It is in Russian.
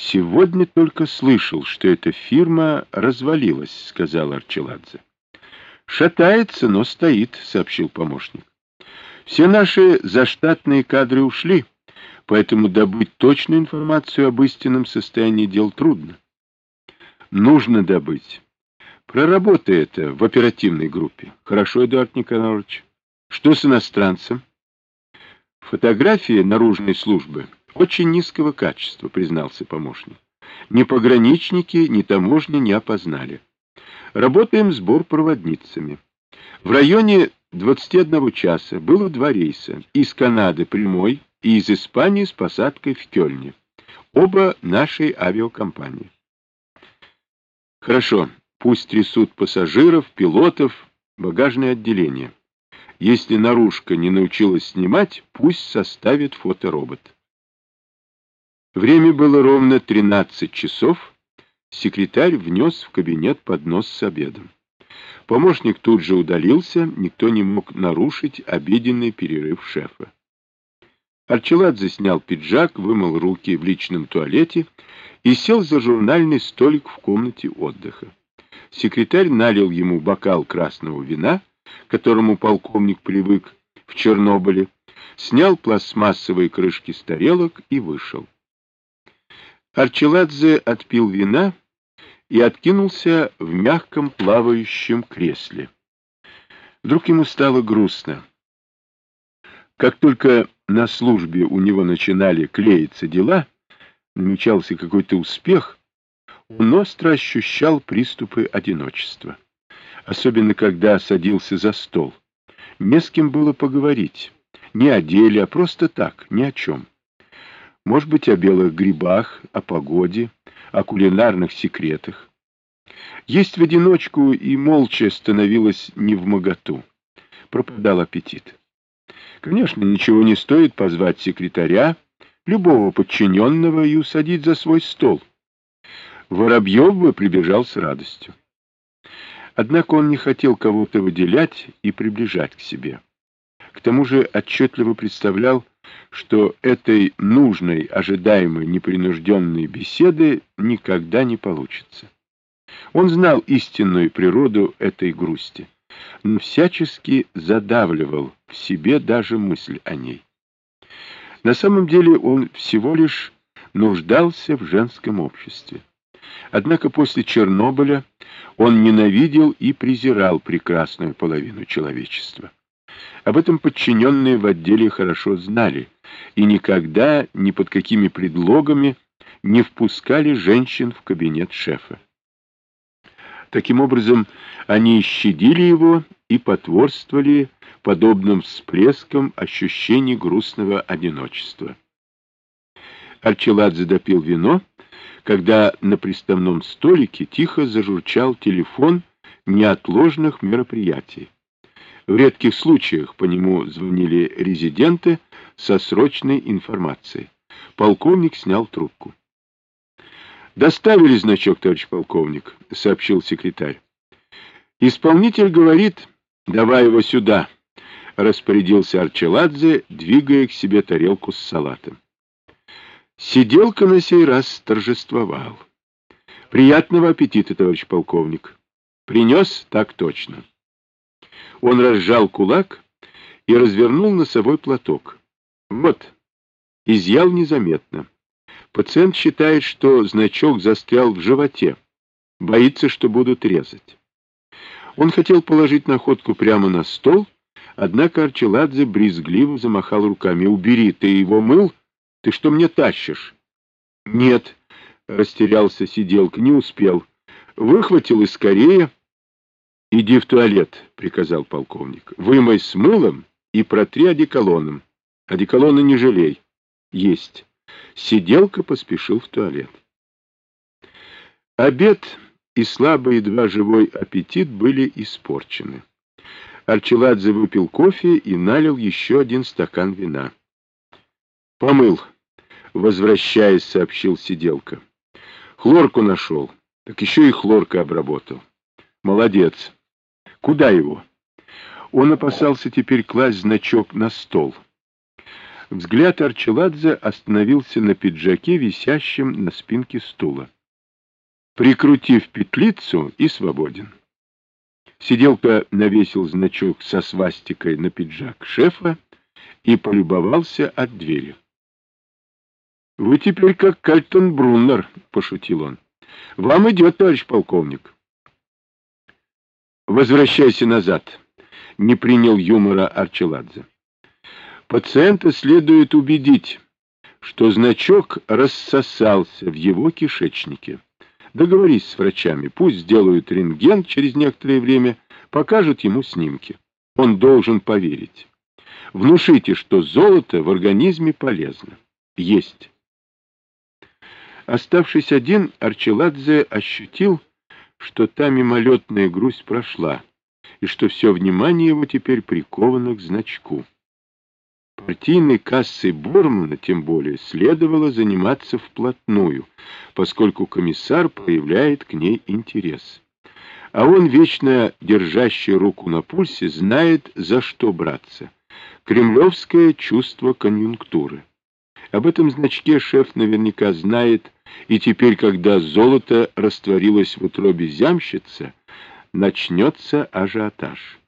Сегодня только слышал, что эта фирма развалилась, сказал Арчеладзе. Шатается, но стоит, сообщил помощник. Все наши заштатные кадры ушли, поэтому добыть точную информацию об истинном состоянии дел трудно. Нужно добыть. Проработай это в оперативной группе. Хорошо, Эдуард Никонорович. Что с иностранцем? Фотографии наружной службы очень низкого качества, признался помощник. Ни пограничники, ни таможни не опознали. Работаем сбор проводницами. В районе 21 часа было два рейса. Из Канады прямой и из Испании с посадкой в Кёльне. Оба нашей авиакомпании. Хорошо, пусть трясут пассажиров, пилотов, багажное отделение. Если наружка не научилась снимать, пусть составит фоторобот. Время было ровно 13 часов. Секретарь внес в кабинет поднос с обедом. Помощник тут же удалился, никто не мог нарушить обеденный перерыв шефа. Арчеладзе снял пиджак, вымыл руки в личном туалете и сел за журнальный столик в комнате отдыха. Секретарь налил ему бокал красного вина, к которому полковник привык в Чернобыле, снял пластмассовые крышки с тарелок и вышел. Арчеладзе отпил вина и откинулся в мягком плавающем кресле. Вдруг ему стало грустно. Как только на службе у него начинали клеиться дела, намечался какой-то успех, он остро ощущал приступы одиночества. Особенно, когда садился за стол. Не с кем было поговорить. Не о деле, а просто так, ни о чем. Может быть, о белых грибах, о погоде, о кулинарных секретах. Есть в одиночку и молча становилось не в моготу. Пропадал аппетит. Конечно, ничего не стоит позвать секретаря, любого подчиненного и усадить за свой стол. Воробьев бы прибежал с радостью. Однако он не хотел кого-то выделять и приближать к себе. К тому же отчетливо представлял, что этой нужной, ожидаемой, непринужденной беседы никогда не получится. Он знал истинную природу этой грусти, но всячески задавливал в себе даже мысль о ней. На самом деле он всего лишь нуждался в женском обществе. Однако после Чернобыля он ненавидел и презирал прекрасную половину человечества. Об этом подчиненные в отделе хорошо знали и никогда ни под какими предлогами не впускали женщин в кабинет шефа. Таким образом, они щадили его и потворствовали подобным всплеском ощущений грустного одиночества. Арчеладзе допил вино, когда на приставном столике тихо зажурчал телефон неотложных мероприятий. В редких случаях по нему звонили резиденты со срочной информацией. Полковник снял трубку. «Доставили значок, товарищ полковник», — сообщил секретарь. «Исполнитель говорит, давай его сюда», — распорядился Арчеладзе, двигая к себе тарелку с салатом. Сиделка на сей раз торжествовал. «Приятного аппетита, товарищ полковник. Принес так точно». Он разжал кулак и развернул носовой платок. Вот, изъял незаметно. Пациент считает, что значок застрял в животе. Боится, что будут резать. Он хотел положить находку прямо на стол, однако Арчеладзе брезгливо замахал руками. «Убери, ты его мыл? Ты что мне тащишь?» «Нет», — растерялся сиделка, — не успел. Выхватил и скорее... «Иди в туалет», — приказал полковник. «Вымой с мылом и протри одеколоном. Одеколона не жалей». «Есть». Сиделка поспешил в туалет. Обед и слабый едва живой аппетит были испорчены. Арчеладзе выпил кофе и налил еще один стакан вина. «Помыл», — возвращаясь, сообщил сиделка. «Хлорку нашел, так еще и хлоркой обработал. Молодец». Куда его? Он опасался теперь класть значок на стол. Взгляд Арчеладзе остановился на пиджаке, висящем на спинке стула. Прикрутив петлицу и свободен. Сиделка навесил значок со свастикой на пиджак шефа и полюбовался от двери. — Вы теперь как Кальтон Бруннер, — пошутил он. — Вам идет, товарищ полковник. — Возвращайся назад, — не принял юмора Арчеладзе. Пациента следует убедить, что значок рассосался в его кишечнике. Договорись с врачами, пусть сделают рентген через некоторое время, покажут ему снимки. Он должен поверить. Внушите, что золото в организме полезно. Есть. Оставшись один, Арчеладзе ощутил, что та мимолетная грусть прошла, и что все внимание его теперь приковано к значку. Партийной кассой Бормана, тем более, следовало заниматься вплотную, поскольку комиссар проявляет к ней интерес. А он, вечно держащий руку на пульсе, знает, за что браться. Кремлевское чувство конъюнктуры. Об этом значке шеф наверняка знает, и теперь, когда золото растворилось в утробе зямщица, начнется ажиотаж.